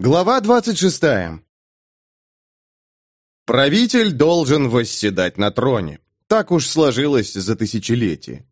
Глава 26. Правитель должен восседать на троне. Так уж сложилось за тысячелетия.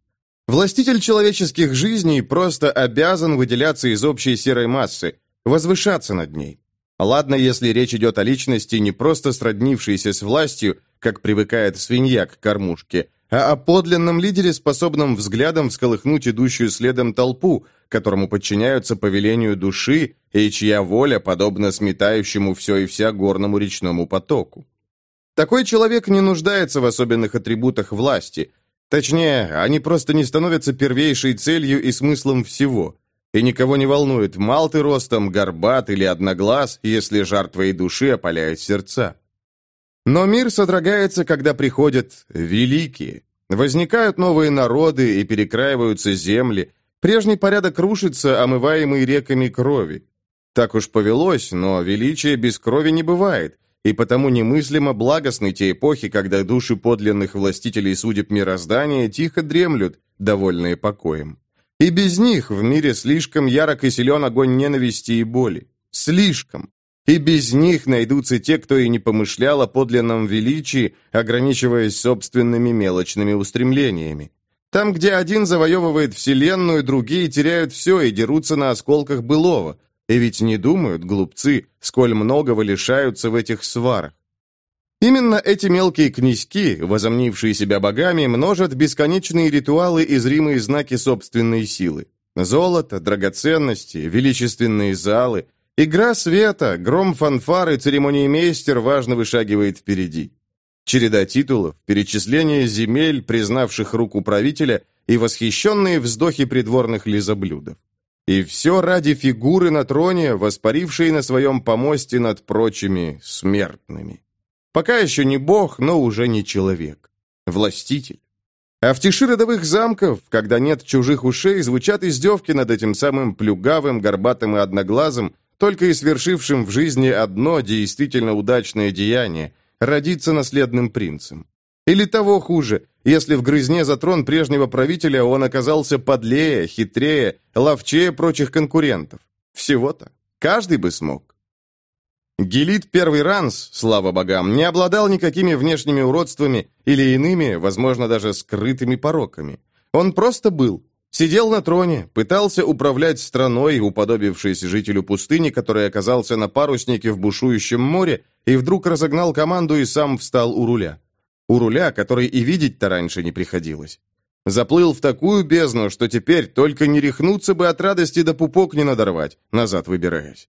Властитель человеческих жизней просто обязан выделяться из общей серой массы, возвышаться над ней. Ладно, если речь идет о личности, не просто сроднившейся с властью, как привыкает свинья к кормушке, а о подлинном лидере, способном взглядом всколыхнуть идущую следом толпу, которому подчиняются по велению души и чья воля подобна сметающему все и вся горному речному потоку. Такой человек не нуждается в особенных атрибутах власти. Точнее, они просто не становятся первейшей целью и смыслом всего. И никого не волнует, мал ты ростом, горбат или одноглаз, если жар твоей души опаляет сердца. Но мир содрогается, когда приходят великие. Возникают новые народы и перекраиваются земли. Прежний порядок рушится, омываемый реками крови. Так уж повелось, но величия без крови не бывает, и потому немыслимо благостны те эпохи, когда души подлинных властителей судеб мироздания тихо дремлют, довольные покоем. И без них в мире слишком ярок и силен огонь ненависти и боли. Слишком. И без них найдутся те, кто и не помышлял о подлинном величии, ограничиваясь собственными мелочными устремлениями. Там, где один завоевывает вселенную, другие теряют все и дерутся на осколках былого. И ведь не думают, глупцы, сколь многого лишаются в этих сварах. Именно эти мелкие князьки, возомнившие себя богами, множат бесконечные ритуалы и зримые знаки собственной силы. Золото, драгоценности, величественные залы, Игра света, гром фанфары, церемониймейстер важно вышагивает впереди. Череда титулов, перечисление земель, признавших руку правителя, и восхищенные вздохи придворных лизоблюдов. И все ради фигуры на троне, воспарившей на своем помосте над прочими смертными. Пока еще не бог, но уже не человек. Властитель. А в тиши родовых замков, когда нет чужих ушей, звучат издевки над этим самым плюгавым, горбатым и одноглазым, только и свершившим в жизни одно действительно удачное деяние – родиться наследным принцем. Или того хуже, если в грызне за трон прежнего правителя он оказался подлее, хитрее, ловчее прочих конкурентов. Всего-то. Каждый бы смог. Гелит Первый Ранс, слава богам, не обладал никакими внешними уродствами или иными, возможно, даже скрытыми пороками. Он просто был, Сидел на троне, пытался управлять страной, уподобившись жителю пустыни, который оказался на паруснике в бушующем море, и вдруг разогнал команду и сам встал у руля. У руля, который и видеть-то раньше не приходилось. Заплыл в такую бездну, что теперь только не рехнуться бы от радости да пупок не надорвать, назад выбираясь.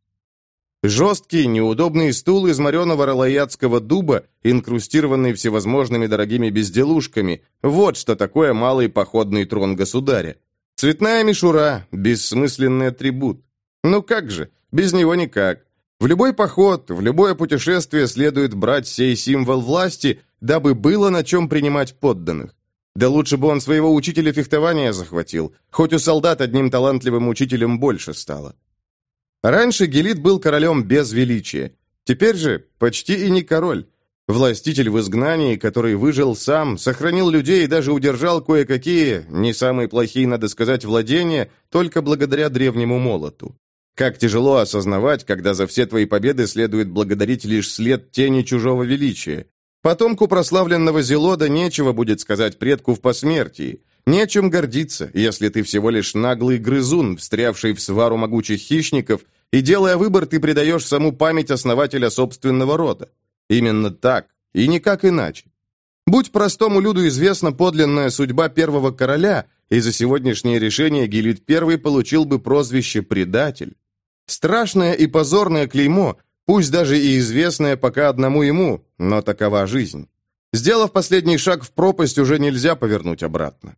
Жесткий, неудобный стул из мореного ралаятского дуба, инкрустированный всевозможными дорогими безделушками, вот что такое малый походный трон государя. Цветная мишура – бессмысленный атрибут. Ну как же, без него никак. В любой поход, в любое путешествие следует брать сей символ власти, дабы было на чем принимать подданных. Да лучше бы он своего учителя фехтования захватил, хоть у солдат одним талантливым учителем больше стало. Раньше Гелит был королем без величия, теперь же почти и не король. Властитель в изгнании, который выжил сам, сохранил людей и даже удержал кое-какие, не самые плохие, надо сказать, владения, только благодаря древнему молоту. Как тяжело осознавать, когда за все твои победы следует благодарить лишь след тени чужого величия. Потомку прославленного Зелода нечего будет сказать предку в посмертии. Нечем гордиться, если ты всего лишь наглый грызун, встрявший в свару могучих хищников, и, делая выбор, ты предаешь саму память основателя собственного рода. Именно так, и никак иначе. Будь простому люду известна подлинная судьба первого короля, и за сегодняшнее решение Гелит I получил бы прозвище «предатель». Страшное и позорное клеймо, пусть даже и известное пока одному ему, но такова жизнь. Сделав последний шаг в пропасть, уже нельзя повернуть обратно.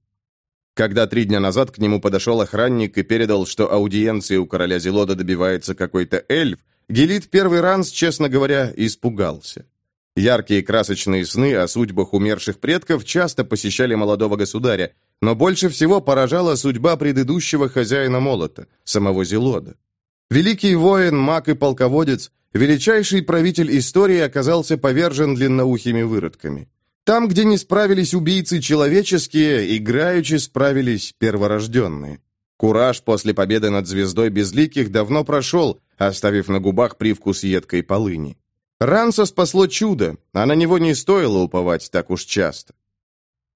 Когда три дня назад к нему подошел охранник и передал, что аудиенции у короля Зелода добивается какой-то эльф, Гелит первый ранс, честно говоря, испугался. Яркие красочные сны о судьбах умерших предков часто посещали молодого государя, но больше всего поражала судьба предыдущего хозяина молота, самого Зелода. Великий воин, маг и полководец, величайший правитель истории оказался повержен длинноухими выродками. Там, где не справились убийцы человеческие, играючи справились перворожденные. Кураж после победы над звездой безликих давно прошел, оставив на губах привкус едкой полыни. Ранса спасло чудо, а на него не стоило уповать так уж часто.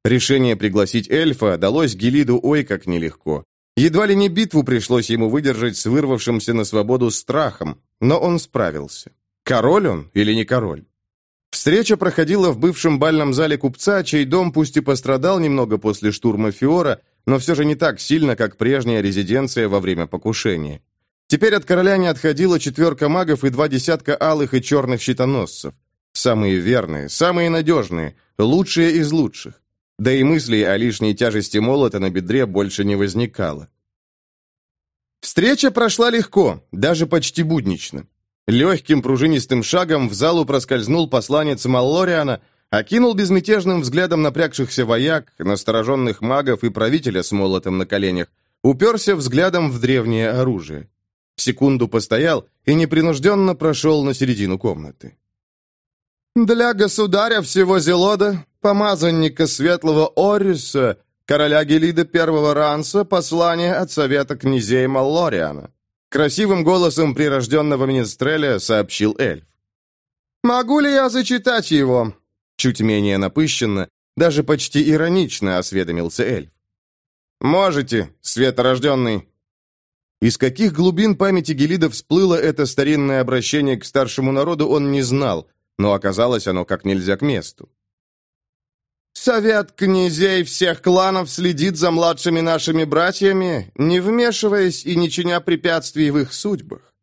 Решение пригласить эльфа далось Гелиду ой как нелегко. Едва ли не битву пришлось ему выдержать с вырвавшимся на свободу страхом, но он справился. Король он или не король? Встреча проходила в бывшем бальном зале купца, чей дом пусть и пострадал немного после штурма Фиора, но все же не так сильно, как прежняя резиденция во время покушения. Теперь от короля не отходила четверка магов и два десятка алых и черных щитоносцев. Самые верные, самые надежные, лучшие из лучших. Да и мыслей о лишней тяжести молота на бедре больше не возникало. Встреча прошла легко, даже почти буднично. Легким пружинистым шагом в залу проскользнул посланец Маллориана, окинул безмятежным взглядом напрягшихся вояк, настороженных магов и правителя с молотом на коленях, уперся взглядом в древнее оружие. Секунду постоял и непринужденно прошел на середину комнаты. «Для государя всего Зелода, помазанника светлого Ориса, короля Гелида первого Ранса, послание от совета князей Маллориана», красивым голосом прирожденного министреля сообщил эльф. «Могу ли я зачитать его?» Чуть менее напыщенно, даже почти иронично осведомился эльф. «Можете, светорожденный», из каких глубин памяти Гелида всплыло это старинное обращение к старшему народу, он не знал, но оказалось оно как нельзя к месту. «Совет князей всех кланов следит за младшими нашими братьями, не вмешиваясь и не чиня препятствий в их судьбах.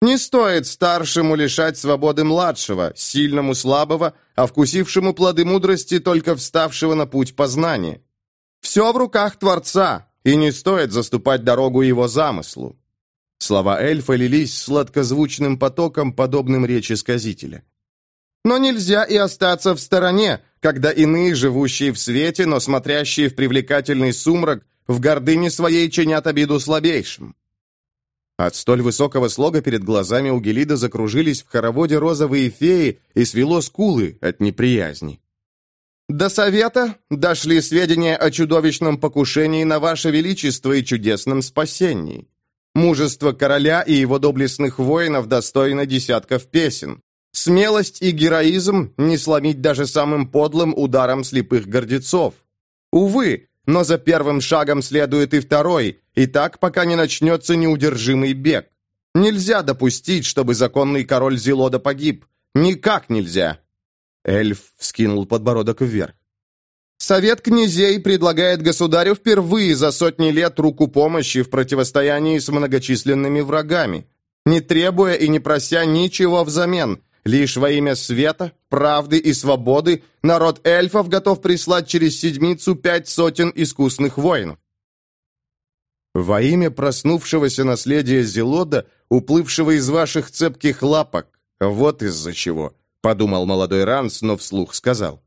Не стоит старшему лишать свободы младшего, сильному слабого, а вкусившему плоды мудрости только вставшего на путь познания. Все в руках Творца, и не стоит заступать дорогу его замыслу». Слова эльфа лились сладкозвучным потоком, подобным речи сказителя. «Но нельзя и остаться в стороне, когда иные, живущие в свете, но смотрящие в привлекательный сумрак, в гордыне своей чинят обиду слабейшим». От столь высокого слога перед глазами у Гелида закружились в хороводе розовые феи и свело скулы от неприязни. До совета дошли сведения о чудовищном покушении на ваше величество и чудесном спасении. Мужество короля и его доблестных воинов достойно десятков песен. Смелость и героизм не сломить даже самым подлым ударом слепых гордецов. Увы, но за первым шагом следует и второй, и так, пока не начнется неудержимый бег. Нельзя допустить, чтобы законный король Зелода погиб. Никак нельзя. Эльф вскинул подбородок вверх. Совет князей предлагает государю впервые за сотни лет руку помощи в противостоянии с многочисленными врагами, не требуя и не прося ничего взамен. Лишь во имя света, правды и свободы народ эльфов готов прислать через седмицу пять сотен искусных воинов. Во имя проснувшегося наследия Зелода, уплывшего из ваших цепких лапок, вот из-за чего подумал молодой Ранс, но вслух сказал.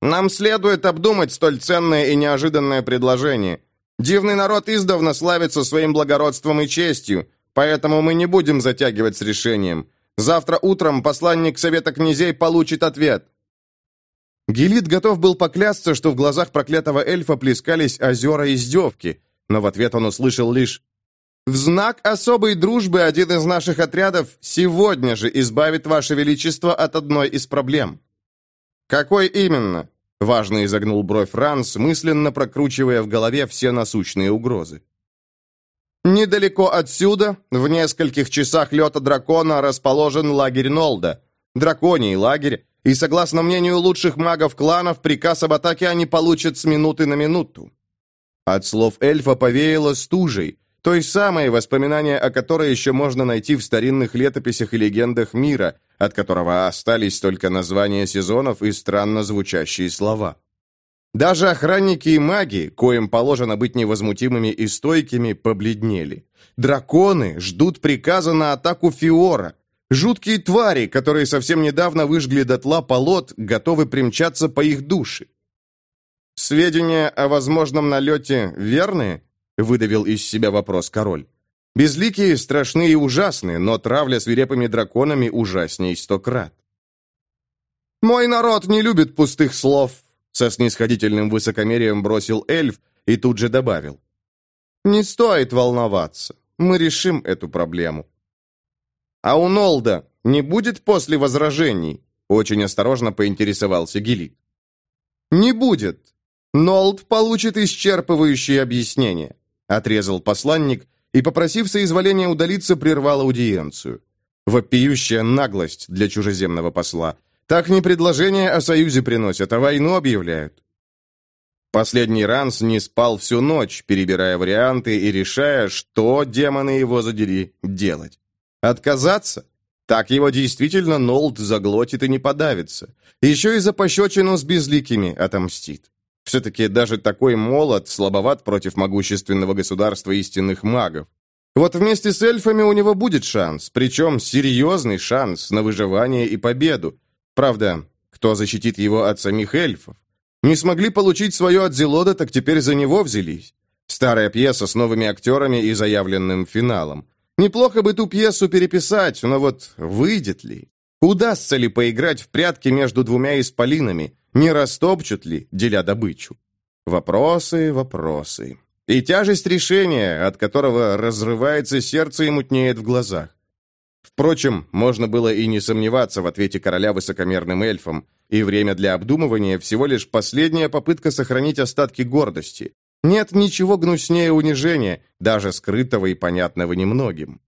«Нам следует обдумать столь ценное и неожиданное предложение. Дивный народ издавна славится своим благородством и честью, поэтому мы не будем затягивать с решением. Завтра утром посланник Совета князей получит ответ». Гелит готов был поклясться, что в глазах проклятого эльфа плескались озера издевки, но в ответ он услышал лишь в знак особой дружбы один из наших отрядов сегодня же избавит Ваше Величество от одной из проблем». «Какой именно?» – важно изогнул бровь Ранс, мысленно прокручивая в голове все насущные угрозы. «Недалеко отсюда, в нескольких часах лета дракона, расположен лагерь Нолда. Драконий лагерь, и, согласно мнению лучших магов кланов, приказ об атаке они получат с минуты на минуту». От слов эльфа повеяло стужей – той самой, воспоминания о которой еще можно найти в старинных летописях и легендах мира, от которого остались только названия сезонов и странно звучащие слова. Даже охранники и маги, коим положено быть невозмутимыми и стойкими, побледнели. Драконы ждут приказа на атаку Фиора. Жуткие твари, которые совсем недавно выжгли дотла полот, готовы примчаться по их душе. Сведения о возможном налете верны? выдавил из себя вопрос король. Безликие страшны и ужасны, но травля свирепыми драконами ужасней сто крат. «Мой народ не любит пустых слов», — со снисходительным высокомерием бросил эльф и тут же добавил. «Не стоит волноваться, мы решим эту проблему. а у Нолда не будет после возражений?» Очень осторожно поинтересовался Гилит. «Не будет. Нолд получит исчерпывающее объяснение», отрезал посланник и, попросив соизволения удалиться, прервал аудиенцию. Вопиющая наглость для чужеземного посла. Так не предложение о союзе приносят, а войну объявляют. Последний Ранс не спал всю ночь, перебирая варианты и решая, что, демоны его задери, делать. Отказаться? Так его действительно Нолд заглотит и не подавится. Еще и за пощечину с безликими отомстит. Все-таки даже такой молот слабоват против могущественного государства истинных магов. Вот вместе с эльфами у него будет шанс, причем серьезный шанс на выживание и победу. Правда, кто защитит его от самих эльфов? Не смогли получить свое от Зелода, так теперь за него взялись. Старая пьеса с новыми актерами и заявленным финалом. Неплохо бы ту пьесу переписать, но вот выйдет ли? Удастся ли поиграть в прятки между двумя исполинами? Не растопчут ли, деля добычу? Вопросы, вопросы. И тяжесть решения, от которого разрывается сердце и мутнеет в глазах. Впрочем, можно было и не сомневаться в ответе короля высокомерным эльфам, и время для обдумывания всего лишь последняя попытка сохранить остатки гордости. Нет ничего гнуснее унижения, даже скрытого и понятного немногим.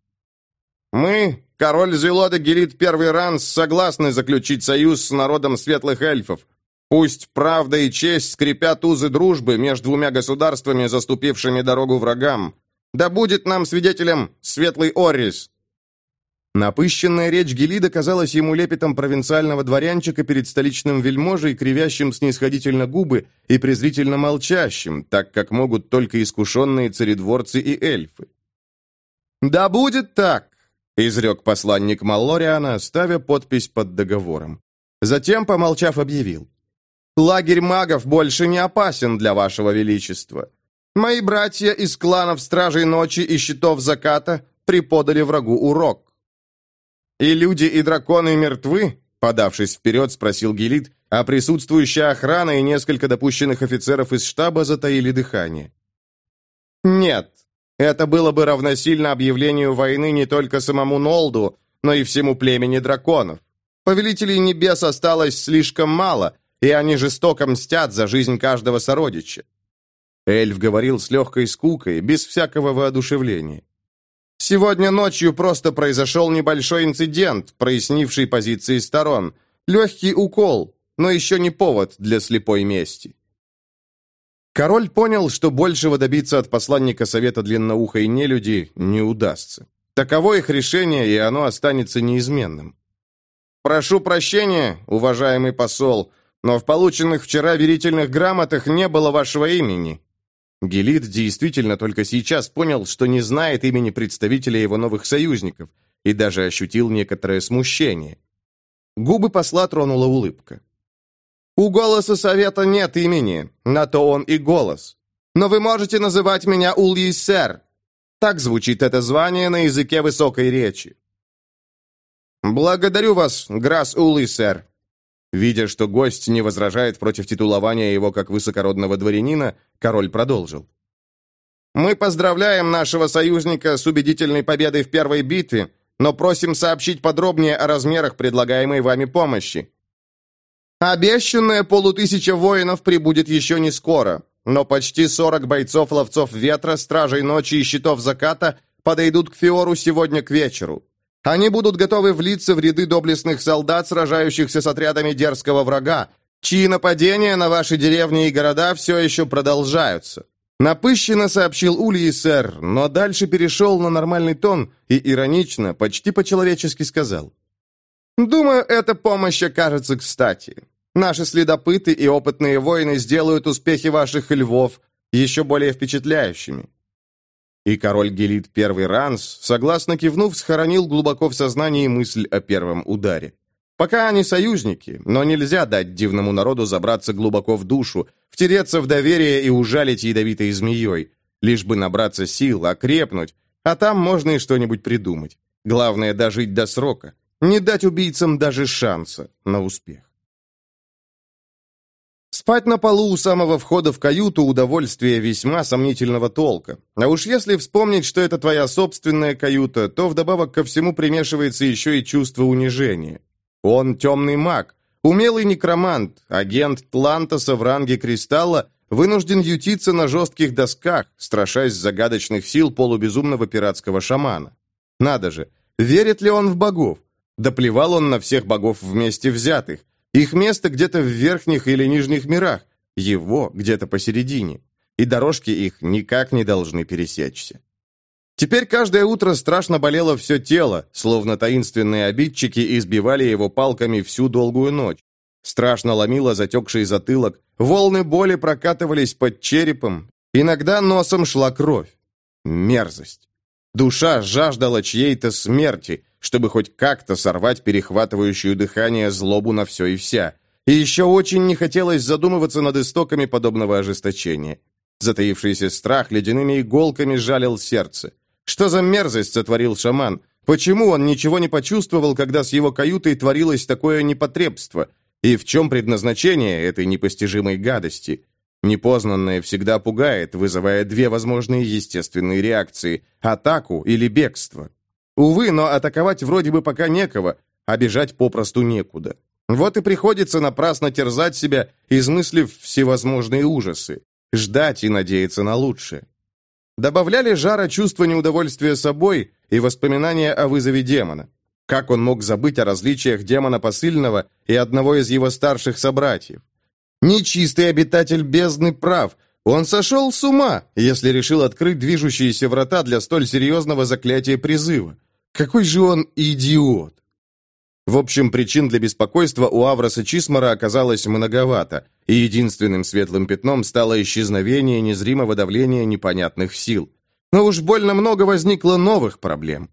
Мы, король Зелода Гелит Первый Ранс, согласны заключить союз с народом светлых эльфов. Пусть правда и честь скрипят узы дружбы между двумя государствами, заступившими дорогу врагам. Да будет нам свидетелем светлый Орис, Напыщенная речь Гелида казалась ему лепетом провинциального дворянчика перед столичным вельможей, кривящим снисходительно губы и презрительно молчащим, так как могут только искушенные царедворцы и эльфы. «Да будет так!» — изрек посланник Маллориана, ставя подпись под договором. Затем, помолчав, объявил. «Лагерь магов больше не опасен для вашего величества. Мои братья из кланов Стражей Ночи и Щитов Заката преподали врагу урок. «И люди, и драконы мертвы?» Подавшись вперед, спросил Гелит, а присутствующая охрана и несколько допущенных офицеров из штаба затаили дыхание. «Нет, это было бы равносильно объявлению войны не только самому Нолду, но и всему племени драконов. Повелителей небес осталось слишком мало, и они жестоко мстят за жизнь каждого сородича». Эльф говорил с легкой скукой, без всякого воодушевления. Сегодня ночью просто произошел небольшой инцидент, прояснивший позиции сторон. Легкий укол, но еще не повод для слепой мести. Король понял, что большего добиться от посланника Совета Длинноухой Нелюди не удастся. Таково их решение, и оно останется неизменным. «Прошу прощения, уважаемый посол, но в полученных вчера верительных грамотах не было вашего имени», Гелит действительно только сейчас понял, что не знает имени представителя его новых союзников, и даже ощутил некоторое смущение. Губы посла тронула улыбка. «У голоса совета нет имени, на то он и голос. Но вы можете называть меня Ульи Сэр. Так звучит это звание на языке высокой речи». «Благодарю вас, Грас Улы, сэр», Видя, что гость не возражает против титулования его как высокородного дворянина, король продолжил. «Мы поздравляем нашего союзника с убедительной победой в первой битве, но просим сообщить подробнее о размерах предлагаемой вами помощи. Обещанная полутысяча воинов прибудет еще не скоро, но почти 40 бойцов-ловцов ветра, стражей ночи и щитов заката подойдут к Фиору сегодня к вечеру. Они будут готовы влиться в ряды доблестных солдат, сражающихся с отрядами дерзкого врага, чьи нападения на ваши деревни и города все еще продолжаются. Напыщенно сообщил Ульи, сэр, но дальше перешел на нормальный тон и иронично, почти по-человечески сказал. «Думаю, эта помощь окажется кстати. Наши следопыты и опытные воины сделают успехи ваших львов еще более впечатляющими. И король Гелит Первый Ранс, согласно кивнув, схоронил глубоко в сознании мысль о первом ударе. Пока они союзники, но нельзя дать дивному народу забраться глубоко в душу, втереться в доверие и ужалить ядовитой змеей, лишь бы набраться сил, окрепнуть, а там можно и что-нибудь придумать. Главное дожить до срока, не дать убийцам даже шанса на успех. Спать на полу у самого входа в каюту – удовольствие весьма сомнительного толка. А уж если вспомнить, что это твоя собственная каюта, то вдобавок ко всему примешивается еще и чувство унижения. Он темный маг, умелый некромант, агент Тлантоса в ранге Кристалла, вынужден ютиться на жестких досках, страшась загадочных сил полубезумного пиратского шамана. Надо же, верит ли он в богов? Доплевал он на всех богов вместе взятых. Их место где-то в верхних или нижних мирах, его где-то посередине. И дорожки их никак не должны пересечься. Теперь каждое утро страшно болело все тело, словно таинственные обидчики избивали его палками всю долгую ночь. Страшно ломило затекший затылок, волны боли прокатывались под черепом, иногда носом шла кровь. Мерзость. Душа жаждала чьей-то смерти, чтобы хоть как-то сорвать перехватывающую дыхание злобу на все и вся. И еще очень не хотелось задумываться над истоками подобного ожесточения. Затаившийся страх ледяными иголками жалил сердце. Что за мерзость сотворил шаман? Почему он ничего не почувствовал, когда с его каютой творилось такое непотребство? И в чем предназначение этой непостижимой гадости? Непознанное всегда пугает, вызывая две возможные естественные реакции – атаку или бегство. Увы, но атаковать вроде бы пока некого, а бежать попросту некуда. Вот и приходится напрасно терзать себя, измыслив всевозможные ужасы, ждать и надеяться на лучшее. Добавляли жара чувство неудовольствия собой и воспоминания о вызове демона. Как он мог забыть о различиях демона посыльного и одного из его старших собратьев? Нечистый обитатель бездны прав. Он сошел с ума, если решил открыть движущиеся врата для столь серьезного заклятия призыва. Какой же он идиот! В общем, причин для беспокойства у Авроса Чисмара оказалось многовато, и единственным светлым пятном стало исчезновение незримого давления непонятных сил. Но уж больно много возникло новых проблем.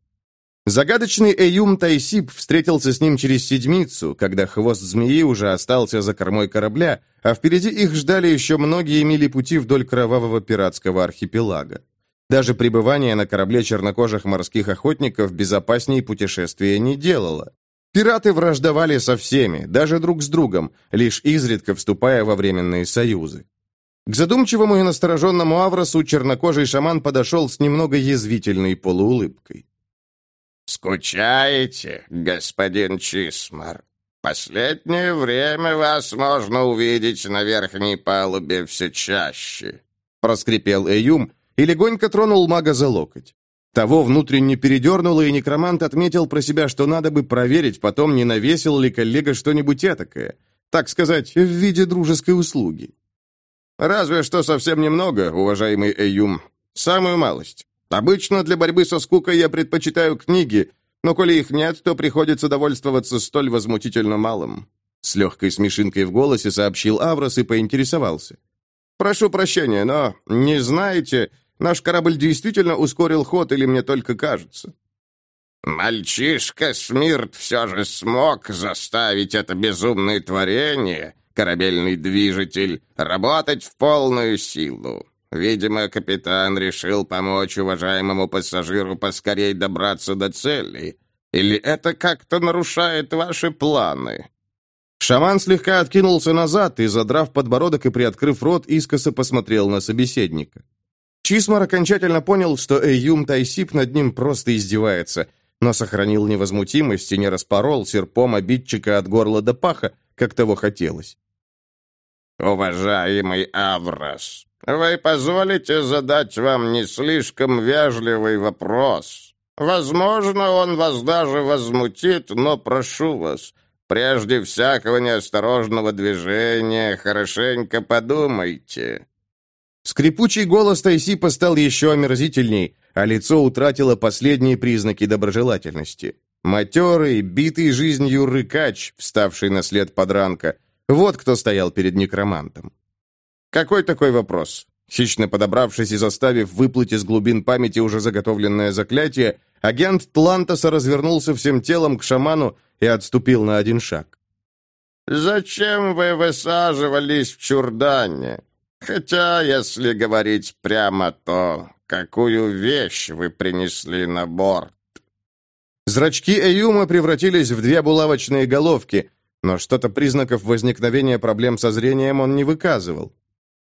Загадочный Эюм Тайсип встретился с ним через седмицу, когда хвост змеи уже остался за кормой корабля, а впереди их ждали еще многие мили пути вдоль кровавого пиратского архипелага. Даже пребывание на корабле чернокожих морских охотников безопаснее путешествия не делало. Пираты враждовали со всеми, даже друг с другом, лишь изредка вступая во временные союзы. К задумчивому и настороженному Авросу чернокожий шаман подошел с немного язвительной полуулыбкой. «Скучаете, господин Чисмар? Последнее время вас можно увидеть на верхней палубе все чаще», — проскрипел Эюм, и легонько тронул мага за локоть. Того внутренне передернуло, и некромант отметил про себя, что надо бы проверить потом, не навесил ли коллега что-нибудь этакое, так сказать, в виде дружеской услуги. «Разве что совсем немного, уважаемый Эюм. Самую малость. Обычно для борьбы со скукой я предпочитаю книги, но коли их нет, то приходится довольствоваться столь возмутительно малым». С легкой смешинкой в голосе сообщил Аврос и поинтересовался. «Прошу прощения, но не знаете, Наш корабль действительно ускорил ход или мне только кажется?» «Мальчишка Смирт все же смог заставить это безумное творение, корабельный движитель, работать в полную силу. Видимо, капитан решил помочь уважаемому пассажиру поскорей добраться до цели. Или это как-то нарушает ваши планы?» Шаман слегка откинулся назад и, задрав подбородок и приоткрыв рот, искоса посмотрел на собеседника. Чисмар окончательно понял, что Эйюм Тайсип над ним просто издевается, но сохранил невозмутимость и не распорол серпом обидчика от горла до паха, как того хотелось. «Уважаемый Аврос, вы позволите задать вам не слишком вежливый вопрос? Возможно, он вас даже возмутит, но прошу вас, прежде всякого неосторожного движения хорошенько подумайте». Скрипучий голос Тайсипа стал еще омерзительней, а лицо утратило последние признаки доброжелательности. Матерый, битый жизнью рыкач, вставший на след подранка. Вот кто стоял перед некромантом. «Какой такой вопрос?» Хищно подобравшись и заставив выплыть из глубин памяти уже заготовленное заклятие, агент Тлантоса развернулся всем телом к шаману и отступил на один шаг. «Зачем вы высаживались в чурдане? Хотя, если говорить прямо, то какую вещь вы принесли на борт?» Зрачки Эюма превратились в две булавочные головки, но что-то признаков возникновения проблем со зрением он не выказывал.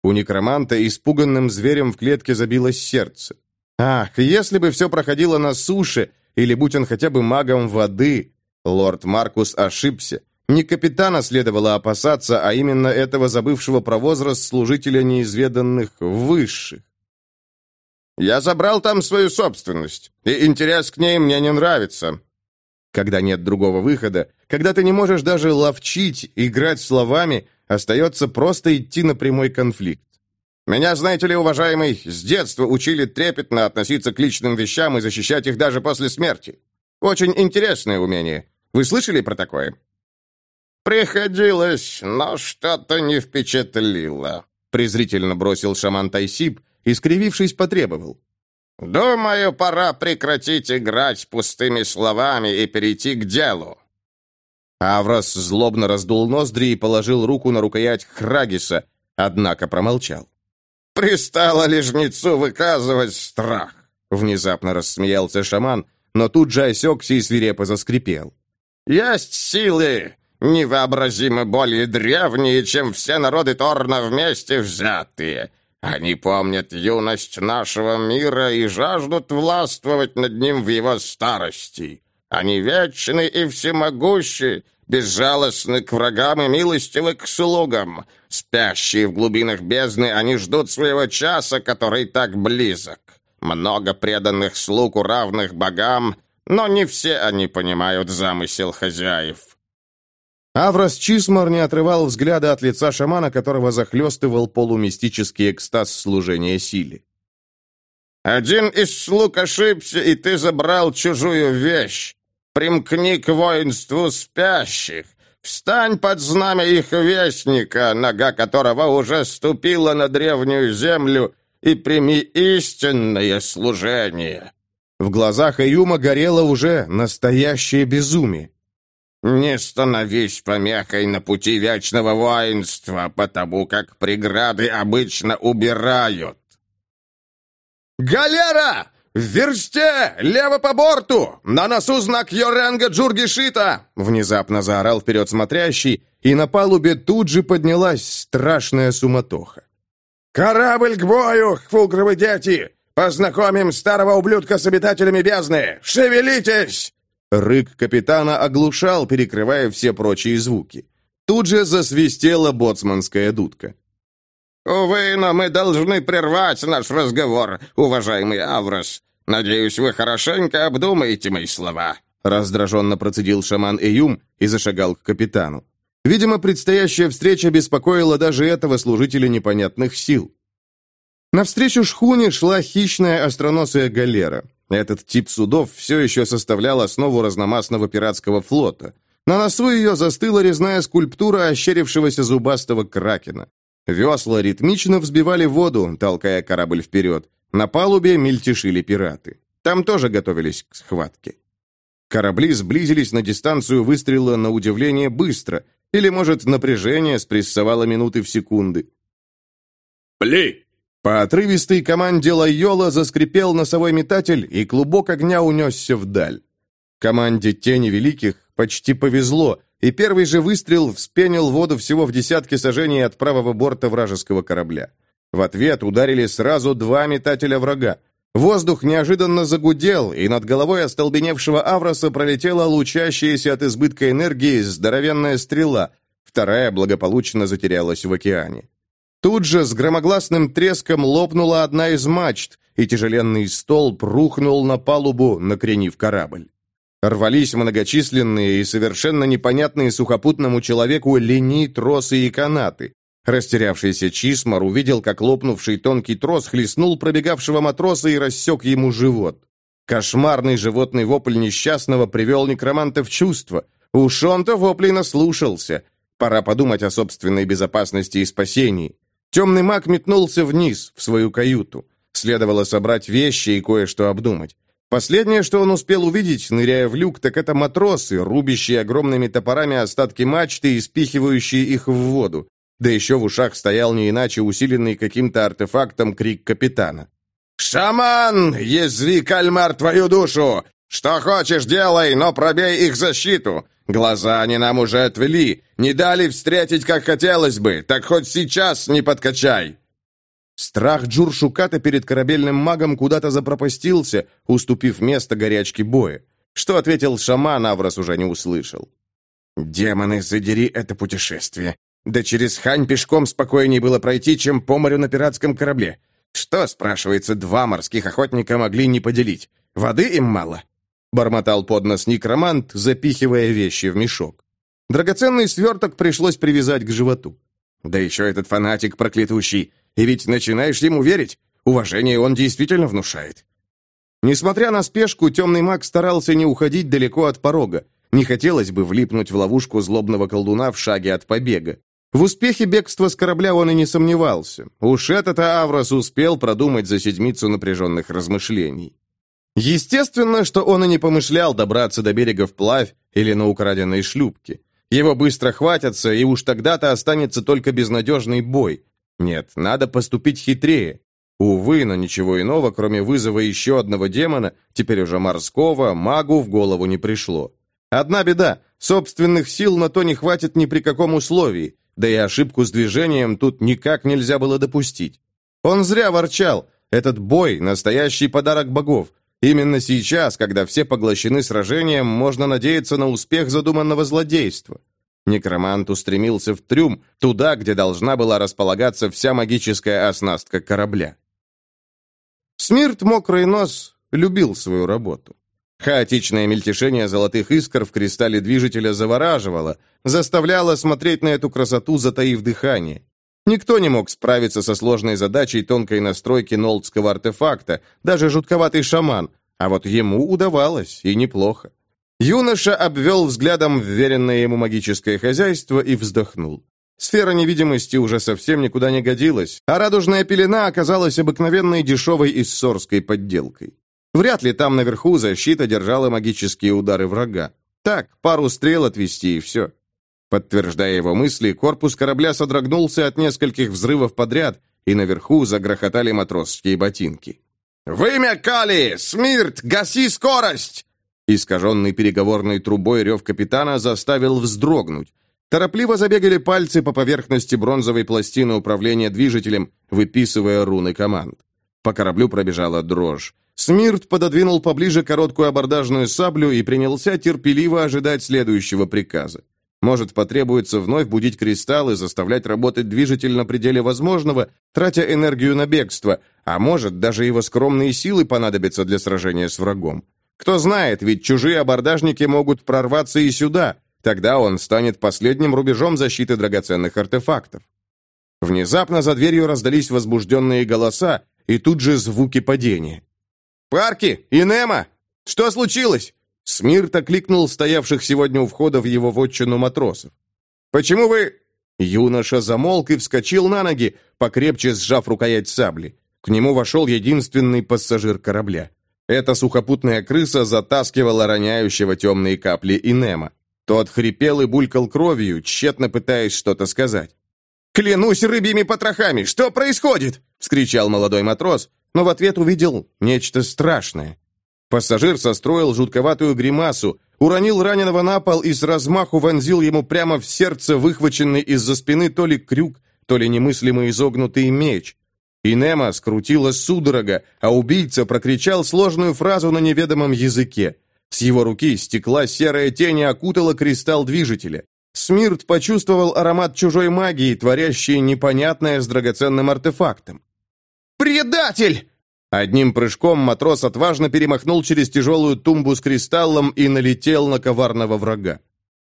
У некроманта испуганным зверем в клетке забилось сердце. Ах, если бы все проходило на суше, или будь он хотя бы магом воды, лорд Маркус ошибся. Не капитана следовало опасаться, а именно этого забывшего про возраст служителя неизведанных высших. «Я забрал там свою собственность, и интерес к ней мне не нравится». Когда нет другого выхода, когда ты не можешь даже ловчить, играть словами, остается просто идти на прямой конфликт. Меня, знаете ли, уважаемый, с детства учили трепетно относиться к личным вещам и защищать их даже после смерти. Очень интересное умение. Вы слышали про такое? «Приходилось, но что-то не впечатлило», — презрительно бросил шаман Тайсип и, скривившись, потребовал. «Думаю, пора прекратить играть пустыми словами и перейти к делу». Аврос злобно раздул ноздри и положил руку на рукоять Храгиса, однако промолчал. «Пристало ли жнецу выказывать страх?» Внезапно рассмеялся шаман, но тут же осекся и свирепо заскрипел. «Есть силы, невообразимо более древние, чем все народы Торна вместе взятые. Они помнят юность нашего мира и жаждут властвовать над ним в его старости. Они вечны и всемогущи, безжалостны к врагам и милостивы к слугам. Спящие в глубинах бездны, они ждут своего часа, который так близок. Много преданных слуг у равных богам, но не все они понимают замысел хозяев. Аврос Чисмар не отрывал взгляда от лица шамана, которого захлестывал полумистический экстаз служения силе. «Один из слуг ошибся, и ты забрал чужую вещь. Примкни к воинству спящих. Встань под знамя их вестника, нога которого уже ступила на древнюю землю, и прими истинное служение». В глазах Эюма горело уже настоящее безумие. «Не становись помехой на пути вечного воинства, потому как преграды обычно убирают». «Галера! В версте! Лево по борту! На носу знак Йоренга Джургишита!» Внезапно заорал вперед смотрящий, и на палубе тут же поднялась страшная суматоха. «Корабль к бою, хфугровы дети! Познакомим старого ублюдка с обитателями бездны! Шевелитесь!» Рык капитана оглушал, перекрывая все прочие звуки. Тут же засвистела боцманская дудка. «Увы, но мы должны прервать наш разговор, уважаемый Аврос. Надеюсь, вы хорошенько обдумаете мои слова», раздраженно процедил шаман Эюм и зашагал к капитану. Видимо, предстоящая встреча беспокоила даже этого служителя непонятных сил. Навстречу шхуне шла хищная остроносая галера. Этот тип судов все еще составлял основу разномастного пиратского флота. На носу ее застыла резная скульптура ощерившегося зубастого кракена. Весла ритмично взбивали воду, толкая корабль вперед. На палубе мельтешили пираты. Там тоже готовились к схватке. Корабли сблизились на дистанцию выстрела на удивление быстро, или, может, напряжение спрессовало минуты в секунды. «Пли!» По отрывистой команде Лайола заскрипел носовой метатель, и клубок огня унесся вдаль. Команде Тени Великих почти повезло, и первый же выстрел вспенил воду всего в десятке сажений от правого борта вражеского корабля. В ответ ударили сразу два метателя врага. Воздух неожиданно загудел, и над головой остолбеневшего Авроса пролетела лучащаяся от избытка энергии здоровенная стрела, вторая благополучно затерялась в океане. Тут же с громогласным треском лопнула одна из мачт, и тяжеленный столб рухнул на палубу, накренив корабль. Рвались многочисленные и совершенно непонятные сухопутному человеку линии, тросы и канаты. Растерявшийся Чисмар увидел, как лопнувший тонкий трос хлестнул пробегавшего матроса и рассек ему живот. Кошмарный животный вопль несчастного привел некроманта в чувство. Уж он-то воплей наслушался. Пора подумать о собственной безопасности и спасении. Темный маг метнулся вниз, в свою каюту. Следовало собрать вещи и кое-что обдумать. Последнее, что он успел увидеть, ныряя в люк, так это матросы, рубящие огромными топорами остатки мачты и спихивающие их в воду. Да еще в ушах стоял не иначе усиленный каким-то артефактом крик капитана. «Шаман! Язви, кальмар, твою душу! Что хочешь, делай, но пробей их защиту! Глаза они нам уже отвели, не дали встретить, как хотелось бы, так хоть сейчас не подкачай!» Страх Джуршуката перед корабельным магом куда-то запропастился, уступив место горячке боя. Что ответил шаман, Аврос уже не услышал. «Демоны, задери это путешествие. Да через Хань пешком спокойнее было пройти, чем по морю на пиратском корабле. Что, спрашивается, два морских охотника могли не поделить? Воды им мало?» Бормотал под нос некромант, запихивая вещи в мешок. Драгоценный сверток пришлось привязать к животу. Да еще этот фанатик проклятущий. И ведь начинаешь ему верить. Уважение он действительно внушает. Несмотря на спешку, темный маг старался не уходить далеко от порога. Не хотелось бы влипнуть в ловушку злобного колдуна в шаге от побега. В успехе бегства с корабля он и не сомневался. Уж этот-то Аврос успел продумать за седмицу напряженных размышлений. Естественно, что он и не помышлял добраться до берега вплавь или на украденной шлюпке. Его быстро хватятся, и уж тогда-то останется только безнадежный бой. Нет, надо поступить хитрее. Увы, но ничего иного, кроме вызова еще одного демона, теперь уже морского, магу в голову не пришло. Одна беда, собственных сил на то не хватит ни при каком условии, да и ошибку с движением тут никак нельзя было допустить. Он зря ворчал, этот бой – настоящий подарок богов. Именно сейчас, когда все поглощены сражением, можно надеяться на успех задуманного злодейства. Некромант устремился в трюм, туда, где должна была располагаться вся магическая оснастка корабля. Смирт Мокрый Нос любил свою работу. Хаотичное мельтешение золотых искр в кристалле движителя завораживало, заставляло смотреть на эту красоту, затаив дыхание. Никто не мог справиться со сложной задачей тонкой настройки нолдского артефакта, даже жутковатый шаман, а вот ему удавалось, и неплохо. Юноша обвел взглядом вверенное ему магическое хозяйство и вздохнул. Сфера невидимости уже совсем никуда не годилась, а радужная пелена оказалась обыкновенной дешевой иссорской подделкой. Вряд ли там наверху защита держала магические удары врага. Так, пару стрел отвести и все. Подтверждая его мысли, корпус корабля содрогнулся от нескольких взрывов подряд, и наверху загрохотали матросские ботинки. «Вымя Кали! Смирт! Гаси скорость!» Искаженный переговорной трубой рев капитана заставил вздрогнуть. Торопливо забегали пальцы по поверхности бронзовой пластины управления движителем, выписывая руны команд. По кораблю пробежала дрожь. Смирт пододвинул поближе короткую абордажную саблю и принялся терпеливо ожидать следующего приказа. Может, потребуется вновь будить кристалл и заставлять работать движитель на пределе возможного, тратя энергию на бегство, а может, даже его скромные силы понадобятся для сражения с врагом. Кто знает, ведь чужие абордажники могут прорваться и сюда, тогда он станет последним рубежом защиты драгоценных артефактов. Внезапно за дверью раздались возбужденные голоса и тут же звуки падения. «Парки! Инема! Что случилось?» Смирт окликнул стоявших сегодня у входа в его вотчину матросов. «Почему вы...» Юноша замолк и вскочил на ноги, покрепче сжав рукоять сабли. К нему вошел единственный пассажир корабля. Эта сухопутная крыса затаскивала роняющего темные капли Инема. Тот хрипел и булькал кровью, тщетно пытаясь что-то сказать. «Клянусь рыбьими потрохами! Что происходит?» — вскричал молодой матрос, но в ответ увидел нечто страшное. Пассажир состроил жутковатую гримасу, уронил раненого на пол и с размаху вонзил ему прямо в сердце выхваченный из-за спины то ли крюк, то ли немыслимо изогнутый меч. Инема скрутила судорога, а убийца прокричал сложную фразу на неведомом языке. С его руки стекла серая тень и окутала кристалл движителя. Смирт почувствовал аромат чужой магии, творящей непонятное с драгоценным артефактом. «Предатель!» Одним прыжком матрос отважно перемахнул через тяжелую тумбу с кристаллом и налетел на коварного врага.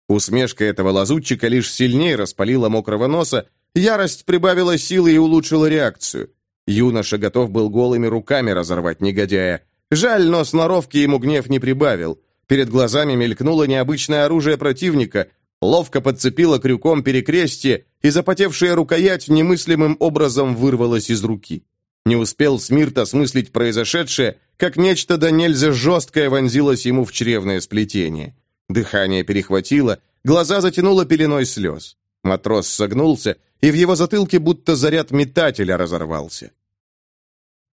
Усмешка этого лазутчика лишь сильнее распалила мокрого носа, ярость прибавила силы и улучшила реакцию. Юноша готов был голыми руками разорвать негодяя. Жаль, но сноровки ему гнев не прибавил. Перед глазами мелькнуло необычное оружие противника, ловко подцепило крюком перекрестие, и запотевшая рукоять немыслимым образом вырвалась из руки. Не успел Смирт осмыслить произошедшее, как нечто до нельзя жесткое вонзилось ему в чревное сплетение. Дыхание перехватило, глаза затянуло пеленой слез. Матрос согнулся, и в его затылке будто заряд метателя разорвался.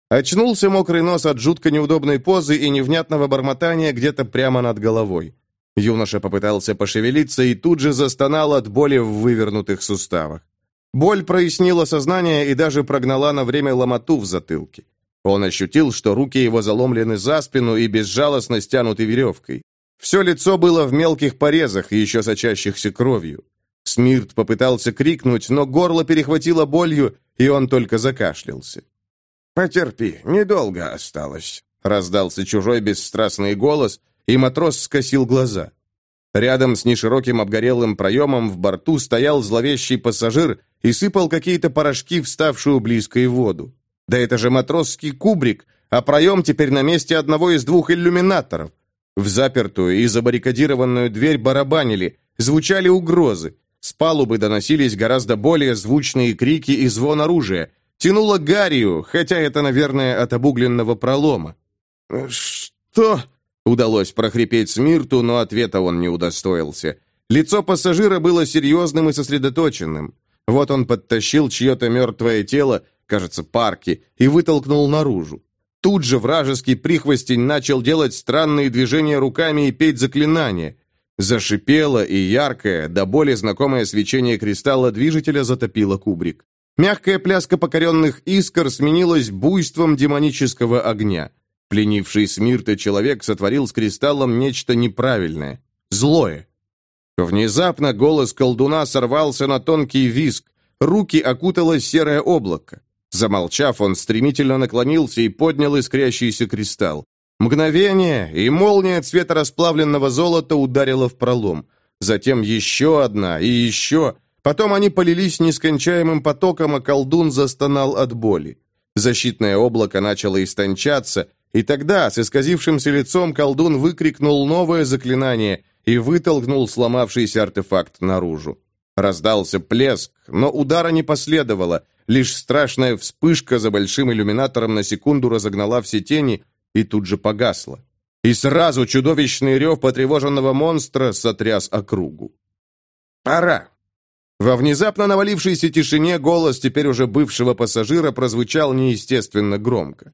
Очнулся мокрый нос от жутко неудобной позы и невнятного бормотания где-то прямо над головой. Юноша попытался пошевелиться и тут же застонал от боли в вывернутых суставах. Боль прояснила сознание и даже прогнала на время ломоту в затылке. Он ощутил, что руки его заломлены за спину и безжалостно стянуты веревкой. Все лицо было в мелких порезах, еще сочащихся кровью. Смирт попытался крикнуть, но горло перехватило болью, и он только закашлялся. «Потерпи, недолго осталось», — раздался чужой бесстрастный голос, и матрос скосил глаза. Рядом с нешироким обгорелым проемом в борту стоял зловещий пассажир и сыпал какие-то порошки в ставшую близкой воду. Да это же матросский кубрик, а проем теперь на месте одного из двух иллюминаторов. В запертую и забаррикадированную дверь барабанили, звучали угрозы. С палубы доносились гораздо более звучные крики и звон оружия. Тянуло гарью, хотя это, наверное, от обугленного пролома. «Что?» Удалось прохрипеть Смирту, но ответа он не удостоился. Лицо пассажира было серьезным и сосредоточенным. Вот он подтащил чье-то мертвое тело, кажется, парки, и вытолкнул наружу. Тут же вражеский прихвостень начал делать странные движения руками и петь заклинания. Зашипело, и яркое, до боли знакомое свечение кристалла движителя затопило кубрик. Мягкая пляска покоренных искр сменилась буйством демонического огня. Пленивший Смирта человек сотворил с кристаллом нечто неправильное, злое. Внезапно голос колдуна сорвался на тонкий виск, руки окутало серое облако. Замолчав, он стремительно наклонился и поднял искрящийся кристалл. Мгновение, и молния цвета расплавленного золота ударила в пролом. Затем еще одна и еще. Потом они полились нескончаемым потоком, а колдун застонал от боли. Защитное облако начало истончаться, и тогда с исказившимся лицом колдун выкрикнул новое заклинание и вытолкнул сломавшийся артефакт наружу. Раздался плеск, но удара не последовало, лишь страшная вспышка за большим иллюминатором на секунду разогнала все тени и тут же погасла. И сразу чудовищный рев потревоженного монстра сотряс округу. «Пора!» Во внезапно навалившейся тишине голос теперь уже бывшего пассажира прозвучал неестественно громко.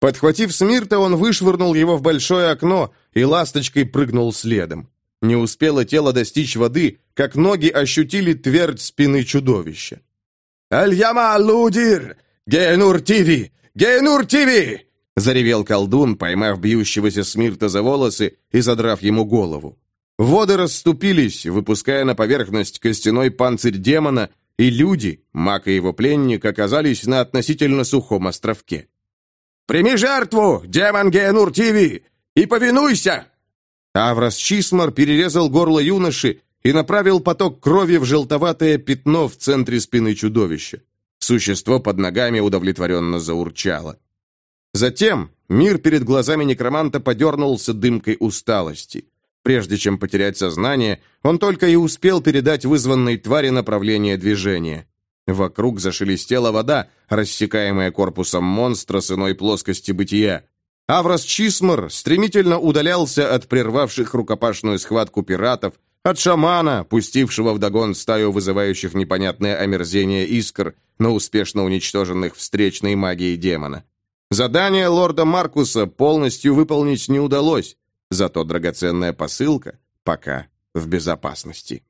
Подхватив Смирта, он вышвырнул его в большое окно и ласточкой прыгнул следом. Не успело тело достичь воды, как ноги ощутили твердь спины чудовища. «Альяма Лудир! Генур Тиви! Генур Тиви!» заревел колдун, поймав бьющегося Смирта за волосы и задрав ему голову. Воды расступились, выпуская на поверхность костяной панцирь демона, и люди, маг и его пленник, оказались на относительно сухом островке. Прими жертву, демон Геонур Тиви, и повинуйся!» Аврос Чисмар перерезал горло юноши и направил поток крови в желтоватое пятно в центре спины чудовища. Существо под ногами удовлетворенно заурчало. Затем мир перед глазами некроманта подернулся дымкой усталости. Прежде чем потерять сознание, он только и успел передать вызванной твари направление движения. Вокруг зашелестела вода, рассекаемая корпусом монстра с иной плоскости бытия. Аврос Чисмар стремительно удалялся от прервавших рукопашную схватку пиратов, от шамана, пустившего вдогон стаю вызывающих непонятное омерзение искр, но успешно уничтоженных встречной магией демона. Задание лорда Маркуса полностью выполнить не удалось, зато драгоценная посылка пока в безопасности.